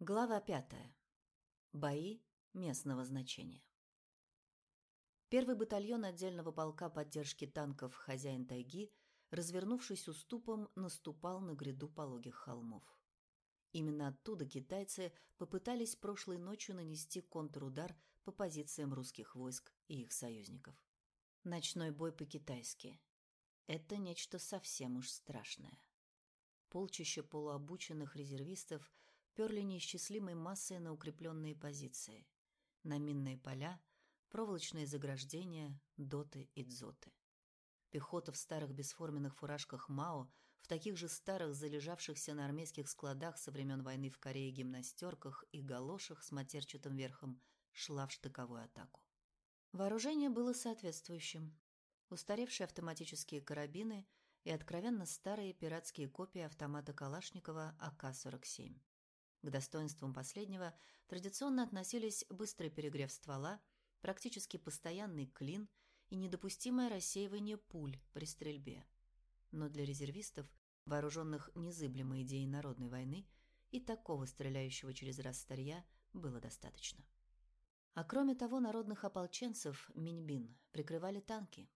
Глава пятая. Бои местного значения. Первый батальон отдельного полка поддержки танков «Хозяин тайги», развернувшись уступом, наступал на гряду пологих холмов. Именно оттуда китайцы попытались прошлой ночью нанести контрудар по позициям русских войск и их союзников. Ночной бой по-китайски. Это нечто совсем уж страшное. Полчища полуобученных резервистов – перли неисчислимой массой на укрепленные позиции, на минные поля, проволочные заграждения, доты и дзоты. Пехота в старых бесформенных фуражках МАО, в таких же старых залежавшихся на армейских складах со времен войны в Корее гимнастерках и галошах с матерчатым верхом, шла в штыковую атаку. Вооружение было соответствующим. Устаревшие автоматические карабины и откровенно старые пиратские копии автомата Калашникова АК-47. К достоинствам последнего традиционно относились быстрый перегрев ствола, практически постоянный клин и недопустимое рассеивание пуль при стрельбе. Но для резервистов, вооруженных незыблемой идеей народной войны, и такого стреляющего через раз старья было достаточно. А кроме того, народных ополченцев Миньбин прикрывали танки.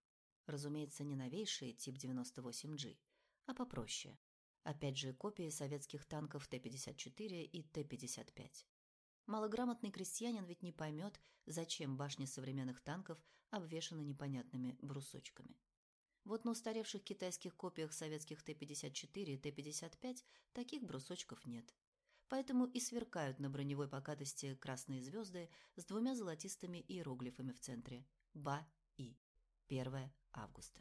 Разумеется, не новейшие, тип 98G, а попроще, Опять же, копии советских танков Т-54 и Т-55. Малограмотный крестьянин ведь не поймет, зачем башни современных танков обвешаны непонятными брусочками. Вот на устаревших китайских копиях советских Т-54 и Т-55 таких брусочков нет. Поэтому и сверкают на броневой покатости красные звезды с двумя золотистыми иероглифами в центре. БА-И. 1 августа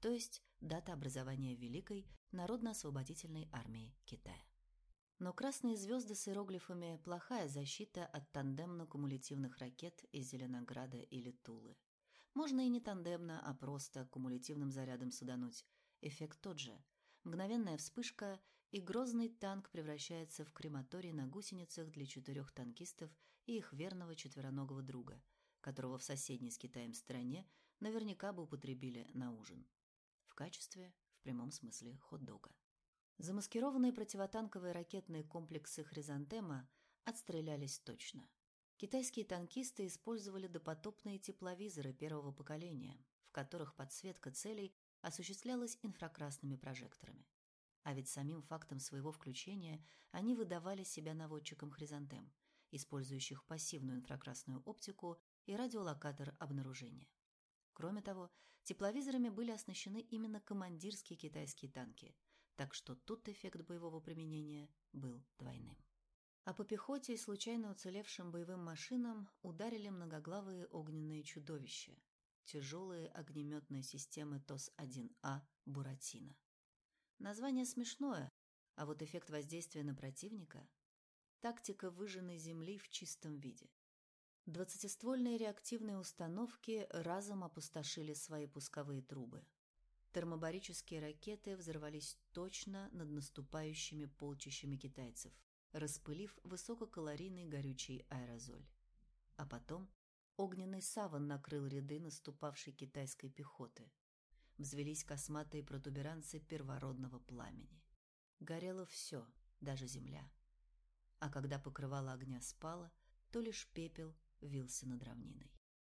то есть дата образования Великой Народно-освободительной армии Китая. Но красные звезды с иероглифами – плохая защита от тандемно-кумулятивных ракет из Зеленограда или Тулы. Можно и не тандемно, а просто кумулятивным зарядом судануть. Эффект тот же. Мгновенная вспышка, и грозный танк превращается в крематорий на гусеницах для четырех танкистов и их верного четвероногого друга, которого в соседней с Китаем стране наверняка бы употребили на ужин качестве, в прямом смысле, хот-дога. Замаскированные противотанковые ракетные комплексы «Хризантема» отстрелялись точно. Китайские танкисты использовали допотопные тепловизоры первого поколения, в которых подсветка целей осуществлялась инфракрасными прожекторами. А ведь самим фактом своего включения они выдавали себя наводчикам хризантем, использующих пассивную инфракрасную оптику и радиолокатор обнаружения. Кроме того, тепловизорами были оснащены именно командирские китайские танки, так что тут эффект боевого применения был двойным. А по пехоте и случайно уцелевшим боевым машинам ударили многоглавые огненные чудовища, тяжелые огнеметные системы ТОС-1А «Буратино». Название смешное, а вот эффект воздействия на противника – тактика выжженной земли в чистом виде. Двадцатиствольные реактивные установки разом опустошили свои пусковые трубы. Термобарические ракеты взорвались точно над наступающими полчищами китайцев, распылив высококалорийный горючий аэрозоль. А потом огненный саван накрыл ряды наступавшей китайской пехоты. Взвелись косматые протуберанцы первородного пламени. Горело все, даже земля. А когда покрывало огня спало, то лишь пепел вился над равниной.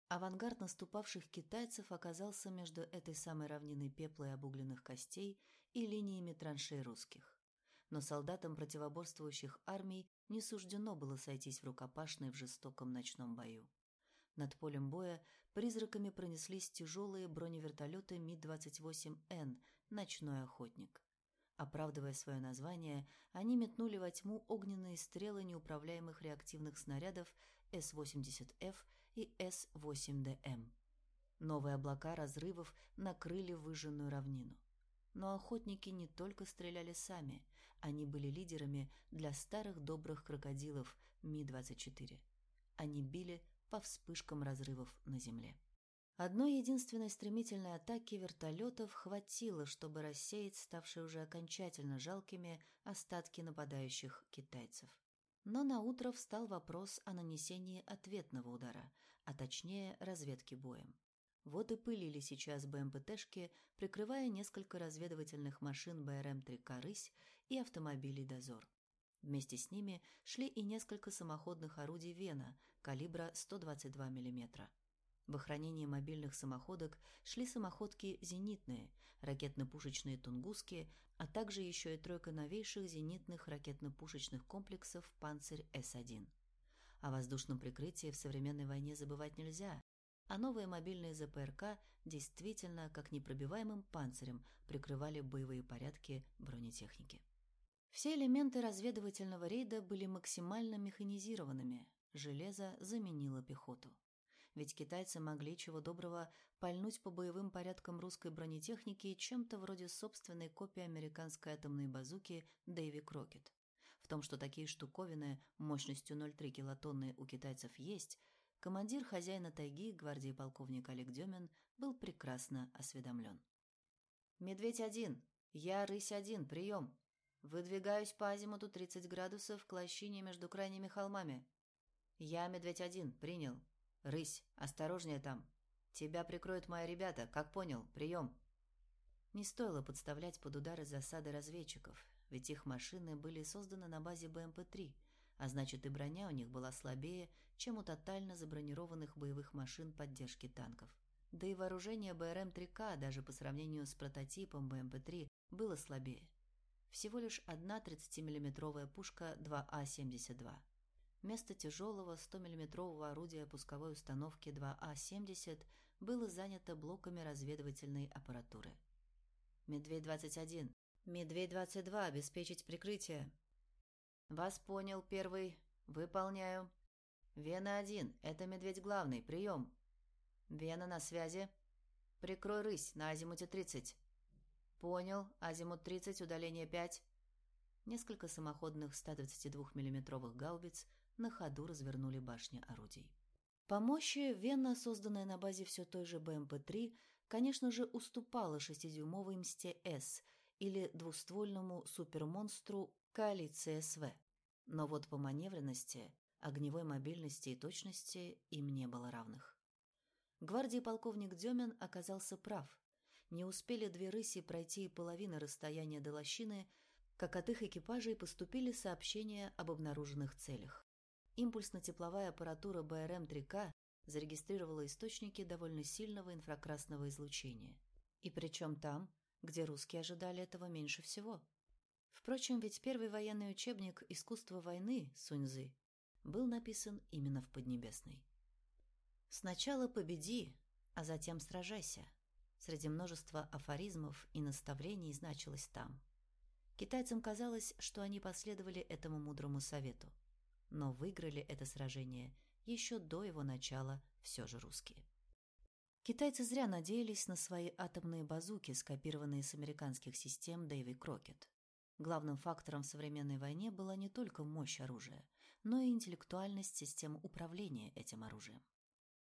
Авангард наступавших китайцев оказался между этой самой равниной пепла и обугленных костей и линиями траншей русских. Но солдатам противоборствующих армий не суждено было сойтись в рукопашной в жестоком ночном бою. Над полем боя призраками пронеслись тяжелые броневертолеты Ми-28Н «Ночной охотник». Оправдывая свое название, они метнули во тьму огненные стрелы неуправляемых реактивных снарядов с-80Ф и С-8ДМ. Новые облака разрывов накрыли выжженную равнину. Но охотники не только стреляли сами, они были лидерами для старых добрых крокодилов Ми-24. Они били по вспышкам разрывов на земле. Одной единственной стремительной атаки вертолетов хватило, чтобы рассеять ставшие уже окончательно жалкими остатки нападающих китайцев. Но на утро встал вопрос о нанесении ответного удара, а точнее разведки боем. Вот и пылили сейчас БМПТшки, прикрывая несколько разведывательных машин БРМ-3 «Корысь» и автомобилей «Дозор». Вместе с ними шли и несколько самоходных орудий «Вена» калибра 122 мм. В охранении мобильных самоходок шли самоходки зенитные, ракетно-пушечные «Тунгусские», а также еще и тройка новейших зенитных ракетно-пушечных комплексов «Панцирь С-1». О воздушном прикрытии в современной войне забывать нельзя, а новые мобильные ЗПРК действительно, как непробиваемым панцирем, прикрывали боевые порядки бронетехники. Все элементы разведывательного рейда были максимально механизированными, железо заменило пехоту ведь китайцы могли чего доброго пальнуть по боевым порядкам русской бронетехники чем-то вроде собственной копии американской атомной базуки Дэйви Крокет. В том, что такие штуковины мощностью 0,3 килотонны у китайцев есть, командир хозяина тайги, гвардии полковник Олег Демин, был прекрасно осведомлен. «Медведь-1! Я рысь-1! Прием! Выдвигаюсь по азимуту 30 градусов к лощине между крайними холмами. Я Медведь-1! Принял!» «Рысь, осторожнее там. Тебя прикроют мои ребята, как понял, прием». Не стоило подставлять под удары засады разведчиков, ведь их машины были созданы на базе БМП-3, а значит и броня у них была слабее, чем у тотально забронированных боевых машин поддержки танков. Да и вооружение БРМ-3К даже по сравнению с прототипом БМП-3 было слабее. Всего лишь одна 30-миллиметровая пушка 2А-72. Место тяжелого 100-мм орудия пусковой установки 2А-70 было занято блоками разведывательной аппаратуры. «Медведь-21! Медведь-22! Обеспечить прикрытие!» «Вас понял, первый. Выполняю. Вена-1. Это Медведь главный. Прием!» «Вена на связи. Прикрой рысь на азимуте 30. Понял. Азимут 30, удаление 5. Несколько самоходных 122 миллиметровых гаубиц – на ходу развернули башни орудий. По мощи Вена, созданная на базе все той же БМП-3, конечно же, уступала шестидюймовой Мсте-С или двуствольному супермонстру Коалиции СВ. Но вот по маневренности, огневой мобильности и точности им не было равных. Гвардии полковник Демин оказался прав. Не успели две рыси пройти и половины расстояния до лощины, как от их экипажей поступили сообщения об обнаруженных целях. Импульсно-тепловая аппаратура БРМ-3К зарегистрировала источники довольно сильного инфракрасного излучения. И причем там, где русские ожидали этого меньше всего. Впрочем, ведь первый военный учебник «Искусство войны» Суньзы был написан именно в Поднебесной. «Сначала победи, а затем сражайся». Среди множества афоризмов и наставлений значилось там. Китайцам казалось, что они последовали этому мудрому совету но выиграли это сражение еще до его начала все же русские. Китайцы зря надеялись на свои атомные базуки, скопированные с американских систем Дэйви Крокет. Главным фактором в современной войне была не только мощь оружия, но и интеллектуальность систем управления этим оружием.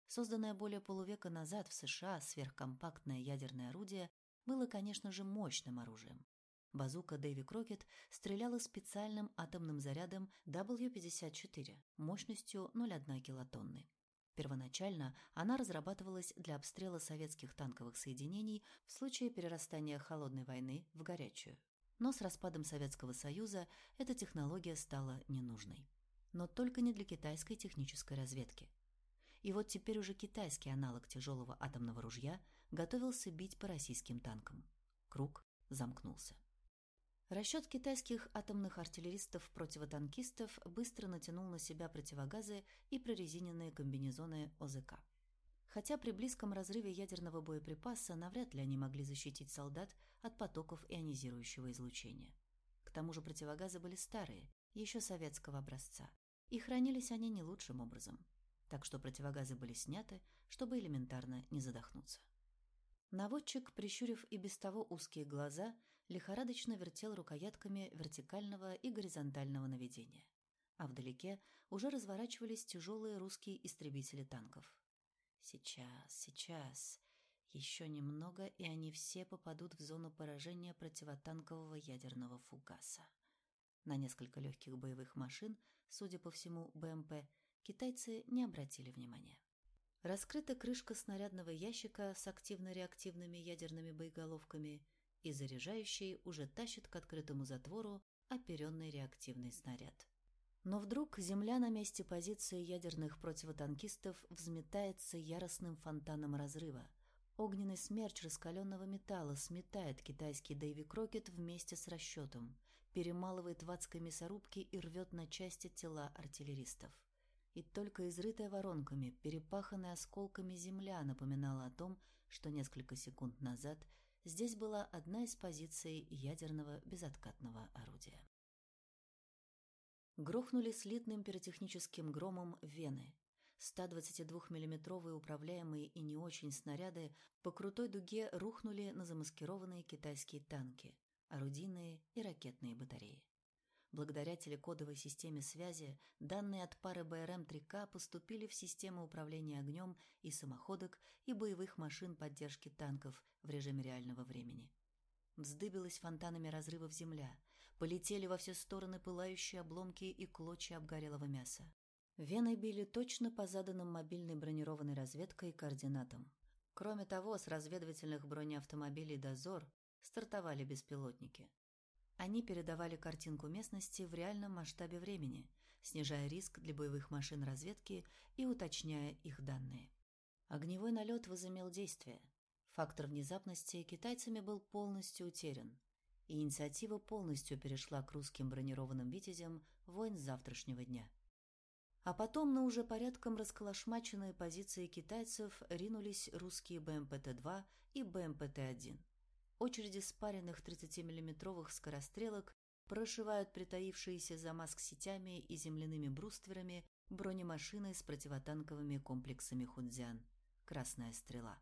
Созданное более полувека назад в США сверхкомпактное ядерное орудие было, конечно же, мощным оружием, Базука Дэви Крокет стреляла специальным атомным зарядом W-54 мощностью 0,1 килотонны. Первоначально она разрабатывалась для обстрела советских танковых соединений в случае перерастания холодной войны в горячую. Но с распадом Советского Союза эта технология стала ненужной. Но только не для китайской технической разведки. И вот теперь уже китайский аналог тяжелого атомного ружья готовился бить по российским танкам. Круг замкнулся. Расчет китайских атомных артиллеристов-противотанкистов быстро натянул на себя противогазы и прорезиненные комбинезоны ОЗК. Хотя при близком разрыве ядерного боеприпаса навряд ли они могли защитить солдат от потоков ионизирующего излучения. К тому же противогазы были старые, еще советского образца, и хранились они не лучшим образом, так что противогазы были сняты, чтобы элементарно не задохнуться. Наводчик, прищурив и без того узкие глаза, лихорадочно вертел рукоятками вертикального и горизонтального наведения. А вдалеке уже разворачивались тяжелые русские истребители танков. Сейчас, сейчас. Еще немного, и они все попадут в зону поражения противотанкового ядерного фугаса. На несколько легких боевых машин, судя по всему, БМП, китайцы не обратили внимания. Раскрыта крышка снарядного ящика с активно-реактивными ядерными боеголовками – и заряжающий уже тащит к открытому затвору оперенный реактивный снаряд. Но вдруг земля на месте позиции ядерных противотанкистов взметается яростным фонтаном разрыва. Огненный смерч раскаленного металла сметает китайский Дэйви Крокет вместе с расчетом, перемалывает в адской мясорубке и рвет на части тела артиллеристов. И только изрытая воронками, перепаханная осколками земля напоминала о том, что несколько секунд назад здесь была одна из позиций ядерного безоткатного орудия. Грохнули слитным пиротехническим громом вены. 122 миллиметровые управляемые и не очень снаряды по крутой дуге рухнули на замаскированные китайские танки, орудийные и ракетные батареи. Благодаря телекодовой системе связи данные от пары БРМ-3К поступили в систему управления огнем и самоходок и боевых машин поддержки танков в режиме реального времени. Вздыбилась фонтанами разрывов земля, Полетели во все стороны пылающие обломки и клочья обгорелого мяса. Вены били точно по заданным мобильной бронированной разведкой координатам. Кроме того, с разведывательных бронеавтомобилей «Дозор» стартовали беспилотники. Они передавали картинку местности в реальном масштабе времени, снижая риск для боевых машин разведки и уточняя их данные. Огневой налет возымел действие. Фактор внезапности китайцами был полностью утерян, и инициатива полностью перешла к русским бронированным «Витязям» войн завтрашнего дня. А потом на уже порядком расколошмаченные позиции китайцев ринулись русские БМПТ-2 и БМПТ-1. Очереди спаренных 30-миллиметровых скорострелок прошивают притаившиеся за маск-сетями и земляными брустверами бронемашины с противотанковыми комплексами «Хунцзян» «Красная стрела».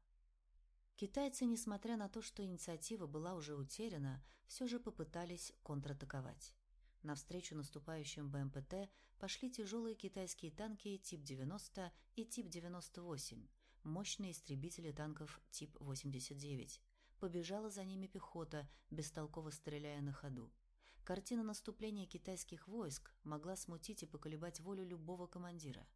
Китайцы, несмотря на то, что инициатива была уже утеряна, все же попытались контратаковать. Навстречу наступающим БМПТ пошли тяжелые китайские танки тип 90 и тип 98, мощные истребители танков тип 89. Побежала за ними пехота, бестолково стреляя на ходу. Картина наступления китайских войск могла смутить и поколебать волю любого командира.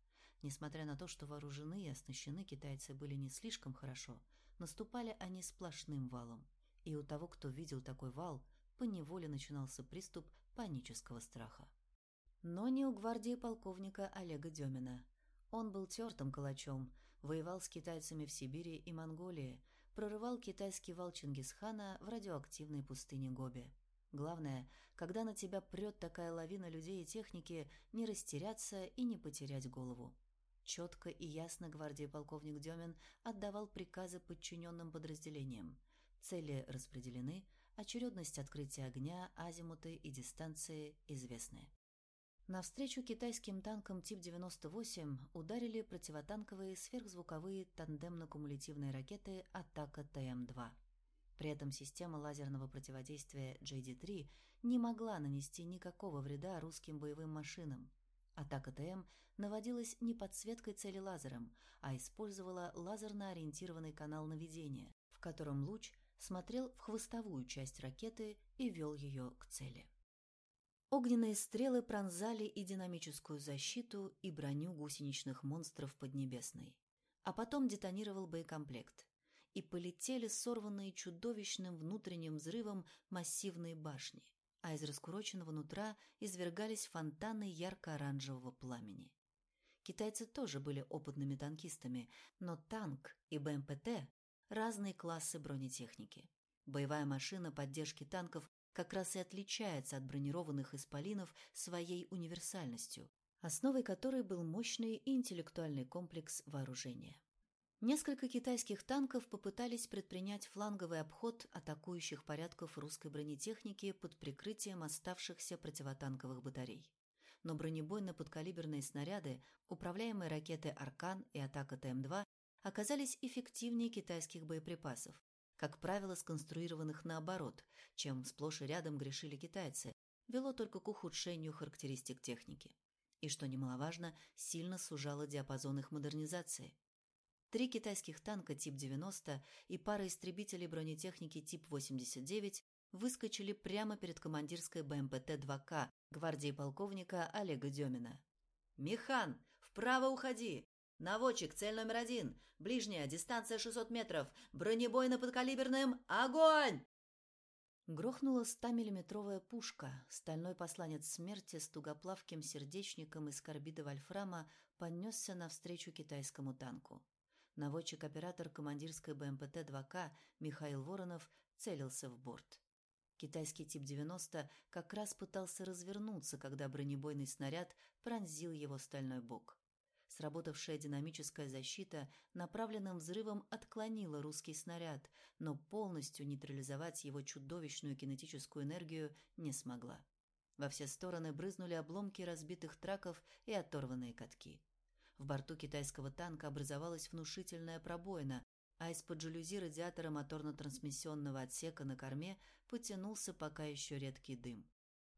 Несмотря на то, что вооружены и оснащены китайцы были не слишком хорошо, Наступали они сплошным валом, и у того, кто видел такой вал, поневоле начинался приступ панического страха. Но не у гвардии полковника Олега Демина. Он был тертым калачом, воевал с китайцами в Сибири и Монголии, прорывал китайский вал Чингисхана в радиоактивной пустыне Гоби. Главное, когда на тебя прет такая лавина людей и техники, не растеряться и не потерять голову. Четко и ясно гвардии полковник Демин отдавал приказы подчиненным подразделениям. Цели распределены, очередность открытия огня, азимуты и дистанции известны. Навстречу китайским танкам тип 98 ударили противотанковые сверхзвуковые тандемно-кумулятивные ракеты «Атака ТМ-2». При этом система лазерного противодействия JD-3 не могла нанести никакого вреда русским боевым машинам, Атака ТМ наводилась не подсветкой цели лазером, а использовала лазерно-ориентированный канал наведения, в котором луч смотрел в хвостовую часть ракеты и вел ее к цели. Огненные стрелы пронзали и динамическую защиту, и броню гусеничных монстров Поднебесной. А потом детонировал боекомплект, и полетели сорванные чудовищным внутренним взрывом массивные башни, а из раскуроченного нутра извергались фонтаны ярко-оранжевого пламени. Китайцы тоже были опытными танкистами, но танк и БМПТ – разные классы бронетехники. Боевая машина поддержки танков как раз и отличается от бронированных исполинов своей универсальностью, основой которой был мощный интеллектуальный комплекс вооружения. Несколько китайских танков попытались предпринять фланговый обход атакующих порядков русской бронетехники под прикрытием оставшихся противотанковых батарей. Но бронебойно-подкалиберные снаряды, управляемые ракеты «Аркан» и «Атака ТМ-2» оказались эффективнее китайских боеприпасов, как правило, сконструированных наоборот, чем сплошь и рядом грешили китайцы, вело только к ухудшению характеристик техники. И, что немаловажно, сильно сужало диапазон их модернизации – Три китайских танка тип 90 и пара истребителей бронетехники тип 89 выскочили прямо перед командирской БМПТ-2К гвардии полковника Олега Демина. «Механ, вправо уходи! Наводчик, цель номер один! Ближняя, дистанция 600 метров! Бронебойно-подкалиберным! Огонь!» Грохнула 100-миллиметровая пушка. Стальной посланец смерти с тугоплавким сердечником из карбида вольфрама понесся навстречу китайскому танку. Наводчик-оператор командирской БМПТ-2К Михаил Воронов целился в борт. Китайский тип 90 как раз пытался развернуться, когда бронебойный снаряд пронзил его стальной бок. Сработавшая динамическая защита направленным взрывом отклонила русский снаряд, но полностью нейтрализовать его чудовищную кинетическую энергию не смогла. Во все стороны брызнули обломки разбитых траков и оторванные катки. В борту китайского танка образовалась внушительная пробоина, а из-под жалюзи радиатора моторно-трансмиссионного отсека на корме потянулся пока еще редкий дым.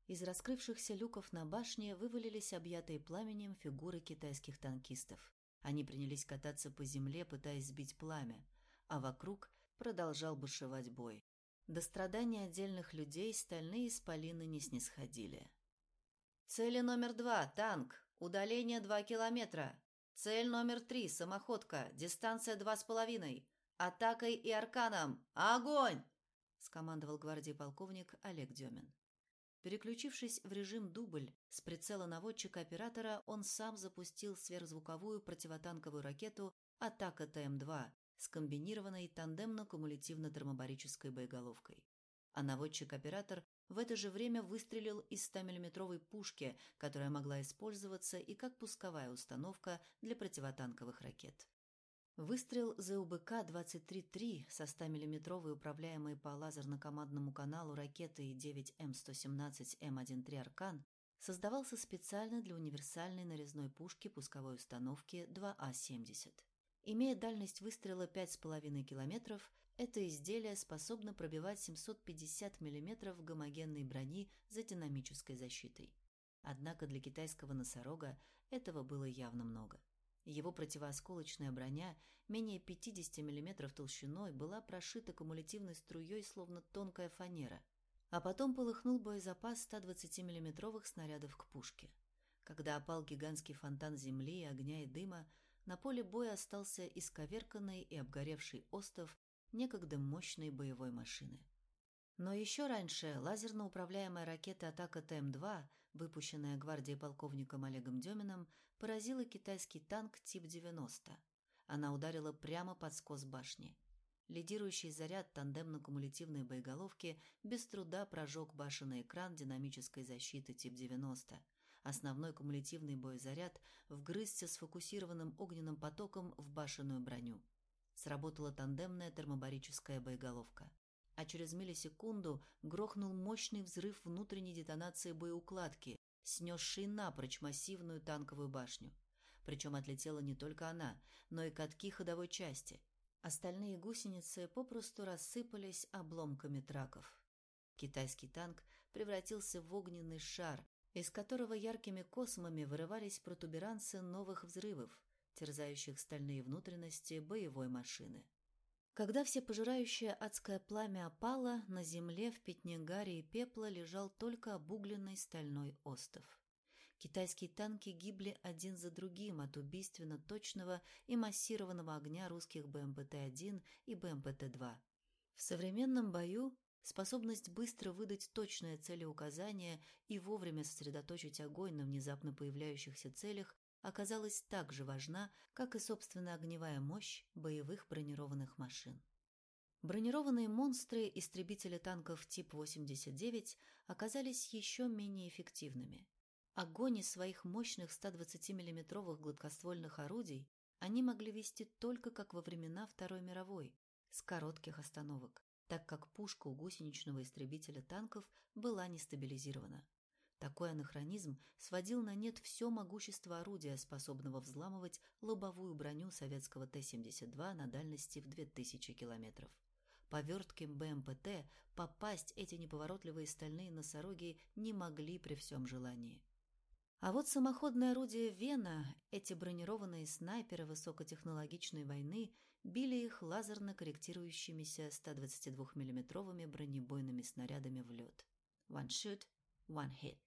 Из раскрывшихся люков на башне вывалились объятые пламенем фигуры китайских танкистов. Они принялись кататься по земле, пытаясь сбить пламя, а вокруг продолжал бушевать бой. До страдания отдельных людей стальные исполины не снисходили. «Цели номер два – танк. Удаление два километра. Цель номер три – самоходка. Дистанция два с половиной. Атакой и арканом. Огонь!» – скомандовал гвардии полковник Олег Демин. Переключившись в режим дубль, с прицела наводчика-оператора он сам запустил сверхзвуковую противотанковую ракету «Атака ТМ-2» с комбинированной тандемно-кумулятивно-термобарической боеголовкой. А наводчик-оператор в это же время выстрелил из 100-мм пушки, которая могла использоваться и как пусковая установка для противотанковых ракет. Выстрел ЗУБК-23-3 со 100-мм управляемой по лазерно-командному каналу ракетой 9М117М13 «Аркан» создавался специально для универсальной нарезной пушки пусковой установки 2А-70. Имея дальность выстрела 5,5 км, это изделие способно пробивать 750 мм гомогенной брони за динамической защитой. Однако для китайского носорога этого было явно много. Его противоосколочная броня, менее 50 мм толщиной, была прошита кумулятивной струей, словно тонкая фанера. А потом полыхнул боезапас 120 миллиметровых снарядов к пушке. Когда опал гигантский фонтан земли, огня и дыма, на поле боя остался исковерканный и обгоревший остов некогда мощной боевой машины. Но еще раньше лазерно управляемая ракета «Атака ТМ-2», выпущенная гвардией полковником Олегом Деминым, поразила китайский танк тип 90. Она ударила прямо под скос башни. Лидирующий заряд тандемно-кумулятивной боеголовки без труда прожег башенный экран динамической защиты тип 90. Основной кумулятивный боезаряд вгрызся сфокусированным огненным потоком в башенную броню. Сработала тандемная термобарическая боеголовка. А через миллисекунду грохнул мощный взрыв внутренней детонации боеукладки, снесший напрочь массивную танковую башню. Причем отлетела не только она, но и катки ходовой части. Остальные гусеницы попросту рассыпались обломками траков. Китайский танк превратился в огненный шар, из которого яркими космами вырывались протуберанцы новых взрывов, терзающих стальные внутренности боевой машины. Когда все пожирающее адское пламя опало, на земле в пятне гари и пепла лежал только обугленный стальной остов. Китайские танки гибли один за другим от убийственно точного и массированного огня русских БМПТ-1 и БМПТ-2. В современном бою способность быстро выдать точное целеуказание и вовремя сосредоточить огонь на внезапно появляющихся целях оказалась так же важна, как и собственная огневая мощь боевых бронированных машин. Бронированные монстры истребители танков тип 89 оказались еще менее эффективными. Огонь из своих мощных 120 миллиметровых гладкоствольных орудий они могли вести только как во времена Второй мировой, с коротких остановок, так как пушка у гусеничного истребителя танков была не стабилизирована. Такой анахронизм сводил на нет все могущество орудия, способного взламывать лобовую броню советского Т-72 на дальности в 2000 километров. По вертким БМПТ попасть эти неповоротливые стальные носороги не могли при всем желании. А вот самоходное орудие «Вена», эти бронированные снайперы высокотехнологичной войны, били их лазерно корректирующимися 122 миллиметровыми бронебойными снарядами в лед. One shoot, one hit.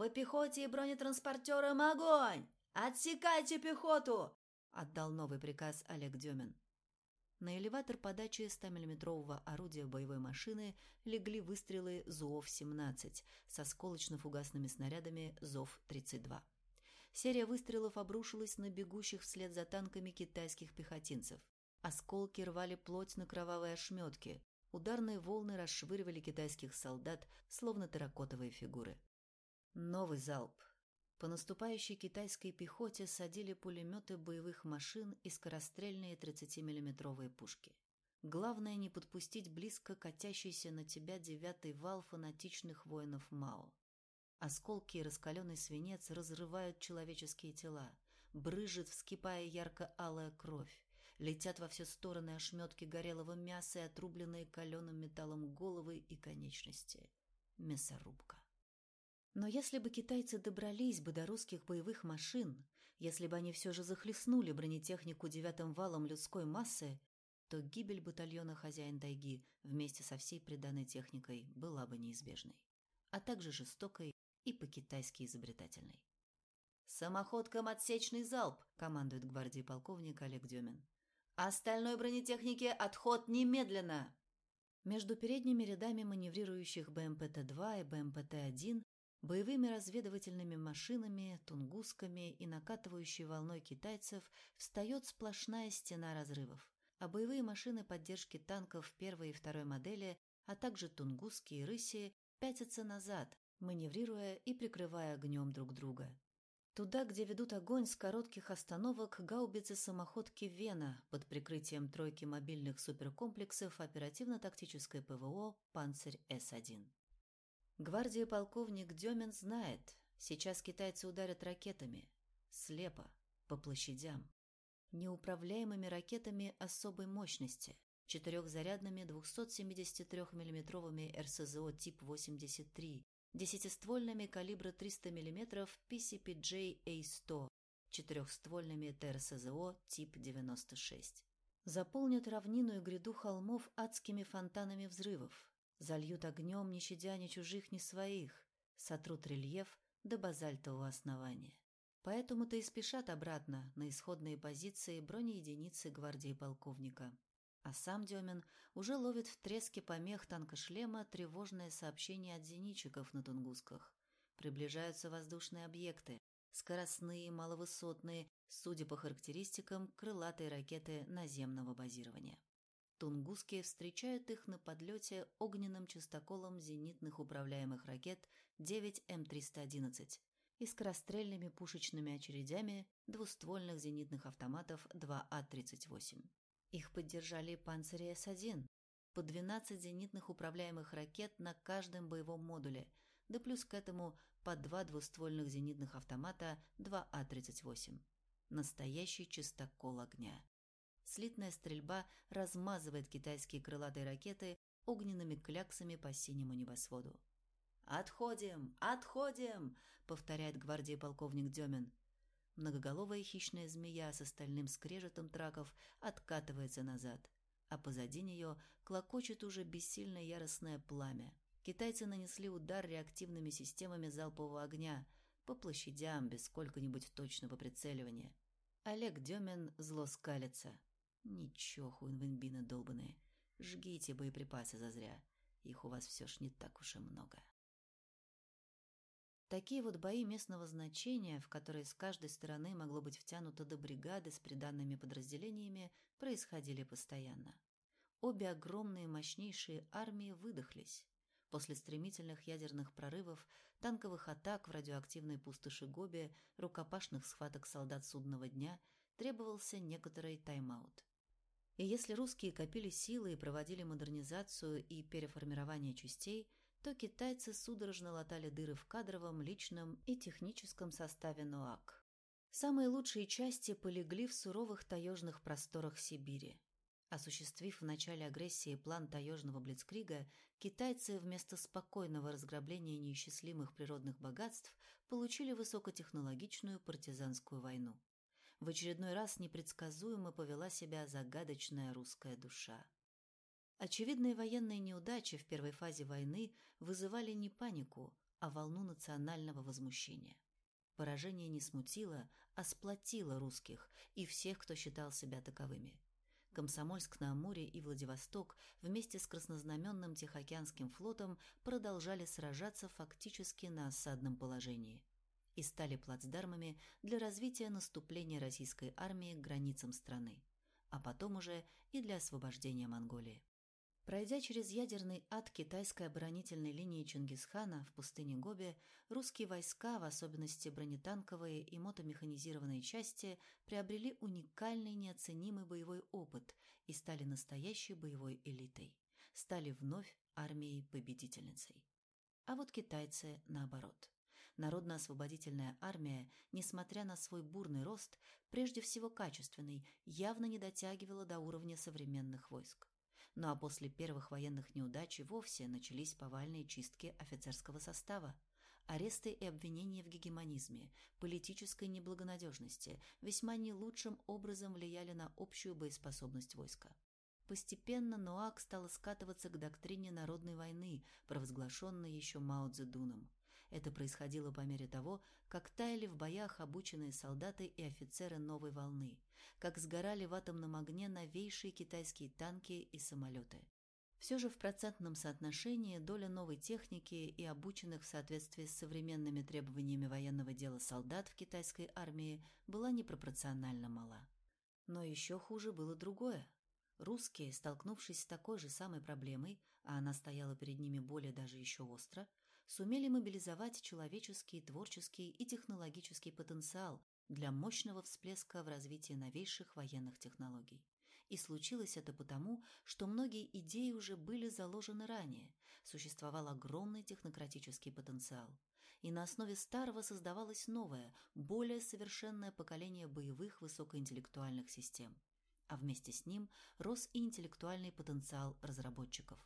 «По пехоте и бронетранспортерам огонь! Отсекайте пехоту!» — отдал новый приказ Олег Демин. На элеватор подачи 100-мм орудия боевой машины легли выстрелы ЗУОВ-17 с осколочно-фугасными снарядами ЗОВ-32. Серия выстрелов обрушилась на бегущих вслед за танками китайских пехотинцев. Осколки рвали плоть на кровавые ошметки. Ударные волны расшвыривали китайских солдат, словно терракотовые фигуры. Новый залп. По наступающей китайской пехоте садили пулеметы боевых машин и скорострельные 30-миллиметровые пушки. Главное не подпустить близко катящийся на тебя девятый вал фанатичных воинов Мао. Осколки и раскаленный свинец разрывают человеческие тела, брыжет, вскипая ярко-алая кровь. Летят во все стороны ошметки горелого мяса и отрубленные каленым металлом головы и конечности. Мясорубка. Но если бы китайцы добрались бы до русских боевых машин, если бы они все же захлестнули бронетехнику девятым валом людской массы, то гибель батальона «Хозяин тайги» вместе со всей приданной техникой была бы неизбежной, а также жестокой и по-китайски изобретательной. «Самоходкам отсечный залп!» – командует гвардии полковник Олег Демин. «Остальной бронетехнике отход немедленно!» Между передними рядами маневрирующих БМПТ-2 и БМПТ-1 боевыми разведывательными машинами, тунгусками и накатывающей волной китайцев встает сплошная стена разрывов, а боевые машины поддержки танков первой и второй модели, а также тунгуски и рыси пятятся назад, маневрируя и прикрывая огнем друг друга. Туда, где ведут огонь с коротких остановок гаубицы самоходки «Вена» под прикрытием тройки мобильных суперкомплексов оперативно-тактической ПВО «Панцирь-С1». Гвардии полковник Демин знает, сейчас китайцы ударят ракетами. Слепо, по площадям. Неуправляемыми ракетами особой мощности, четырехзарядными 273 миллиметровыми РСЗО тип 83, десятиствольными калибра 300 мм PCPJ-A100, четырехствольными ТРСЗО тип 96. Заполнят равнину и гряду холмов адскими фонтанами взрывов, Зальют огнем, не щадя ни чужих, ни своих, сотрут рельеф до базальтового основания. Поэтому-то и спешат обратно на исходные позиции бронеединицы гвардии полковника. А сам Демин уже ловит в треске помех танкошлема тревожное сообщение от зенитчиков на Тунгусках. Приближаются воздушные объекты, скоростные, маловысотные, судя по характеристикам, крылатые ракеты наземного базирования. Тунгусские встречают их на подлете огненным частоколом зенитных управляемых ракет 9М311 и скорострельными пушечными очередями двуствольных зенитных автоматов 2А-38. Их поддержали панцири С-1, по 12 зенитных управляемых ракет на каждом боевом модуле, да плюс к этому по два двуствольных зенитных автомата 2А-38. Настоящий чистокол огня слитная стрельба размазывает китайские крылатые ракеты огненными кляксами по синему небосводу. «Отходим! Отходим!» — повторяет гвардии полковник Демин. Многоголовая хищная змея с остальным скрежетом траков откатывается назад, а позади нее клокочет уже бессильно яростное пламя. Китайцы нанесли удар реактивными системами залпового огня по площадям без сколько-нибудь точного прицеливания. Олег Демин зло скалится. Ничего, хуинвенбины долбаные. Жгите боеприпасы зазря. Их у вас все ж не так уж и много. Такие вот бои местного значения, в которые с каждой стороны могло быть втянуто до бригады с приданными подразделениями, происходили постоянно. Обе огромные мощнейшие армии выдохлись. После стремительных ядерных прорывов, танковых атак в радиоактивной пустоши Гоби, рукопашных схваток солдат судного дня требовался некоторый тайм-аут. И если русские копили силы и проводили модернизацию и переформирование частей, то китайцы судорожно латали дыры в кадровом, личном и техническом составе НОАК. Самые лучшие части полегли в суровых таежных просторах Сибири. Осуществив в начале агрессии план таежного блицкрига, китайцы вместо спокойного разграбления неисчислимых природных богатств получили высокотехнологичную партизанскую войну в очередной раз непредсказуемо повела себя загадочная русская душа. Очевидные военные неудачи в первой фазе войны вызывали не панику, а волну национального возмущения. Поражение не смутило, а сплотило русских и всех, кто считал себя таковыми. Комсомольск-на-Амуре и Владивосток вместе с краснознаменным Тихоокеанским флотом продолжали сражаться фактически на осадном положении и стали плацдармами для развития наступления российской армии к границам страны, а потом уже и для освобождения Монголии. Пройдя через ядерный ад китайской оборонительной линии Чингисхана в пустыне Гоби, русские войска, в особенности бронетанковые и мотомеханизированные части, приобрели уникальный неоценимый боевой опыт и стали настоящей боевой элитой. Стали вновь армией-победительницей. А вот китайцы наоборот. Народно-освободительная армия, несмотря на свой бурный рост, прежде всего качественный, явно не дотягивала до уровня современных войск. Ну а после первых военных неудач и вовсе начались повальные чистки офицерского состава. Аресты и обвинения в гегемонизме, политической неблагонадежности весьма не лучшим образом влияли на общую боеспособность войска. Постепенно НОАК стала скатываться к доктрине народной войны, провозглашенной еще Мао Цзэдуном. Это происходило по мере того, как таяли в боях обученные солдаты и офицеры новой волны, как сгорали в атомном огне новейшие китайские танки и самолеты. Все же в процентном соотношении доля новой техники и обученных в соответствии с современными требованиями военного дела солдат в китайской армии была непропорционально мала. Но еще хуже было другое. Русские, столкнувшись с такой же самой проблемой, а она стояла перед ними более даже еще остро, сумели мобилизовать человеческий, творческий и технологический потенциал для мощного всплеска в развитии новейших военных технологий. И случилось это потому, что многие идеи уже были заложены ранее, существовал огромный технократический потенциал. И на основе старого создавалось новое, более совершенное поколение боевых высокоинтеллектуальных систем. А вместе с ним рос и интеллектуальный потенциал разработчиков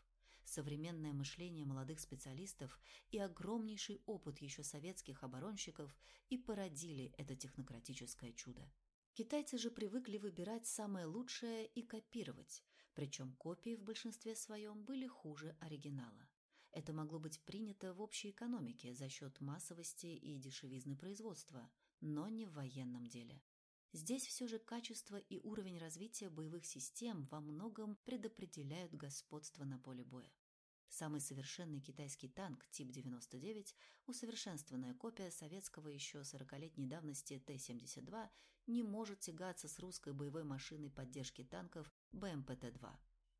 современное мышление молодых специалистов и огромнейший опыт еще советских оборонщиков и породили это технократическое чудо. Китайцы же привыкли выбирать самое лучшее и копировать, причем копии в большинстве своем были хуже оригинала. Это могло быть принято в общей экономике за счет массовости и дешевизны производства, но не в военном деле. Здесь все же качество и уровень развития боевых систем во многом предопределяют господство на поле боя. Самый совершенный китайский танк тип 99, усовершенствованная копия советского еще 40-летней давности Т-72, не может тягаться с русской боевой машиной поддержки танков БМПТ-2.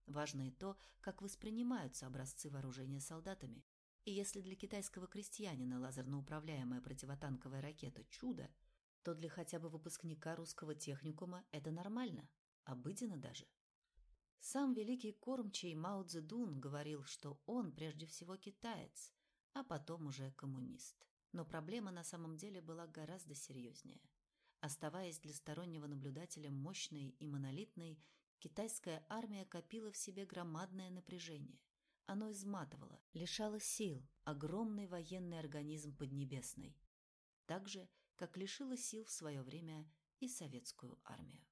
Важно и то, как воспринимаются образцы вооружения солдатами. И если для китайского крестьянина лазерно управляемая противотанковая ракета – чудо, то для хотя бы выпускника русского техникума это нормально, обыденно даже. Сам великий кормчий Мао Цзэдун говорил, что он прежде всего китаец, а потом уже коммунист. Но проблема на самом деле была гораздо серьезнее. Оставаясь для стороннего наблюдателя мощной и монолитной, китайская армия копила в себе громадное напряжение. Оно изматывало, лишало сил огромный военный организм Поднебесной. Так же, как лишила сил в свое время и советскую армию.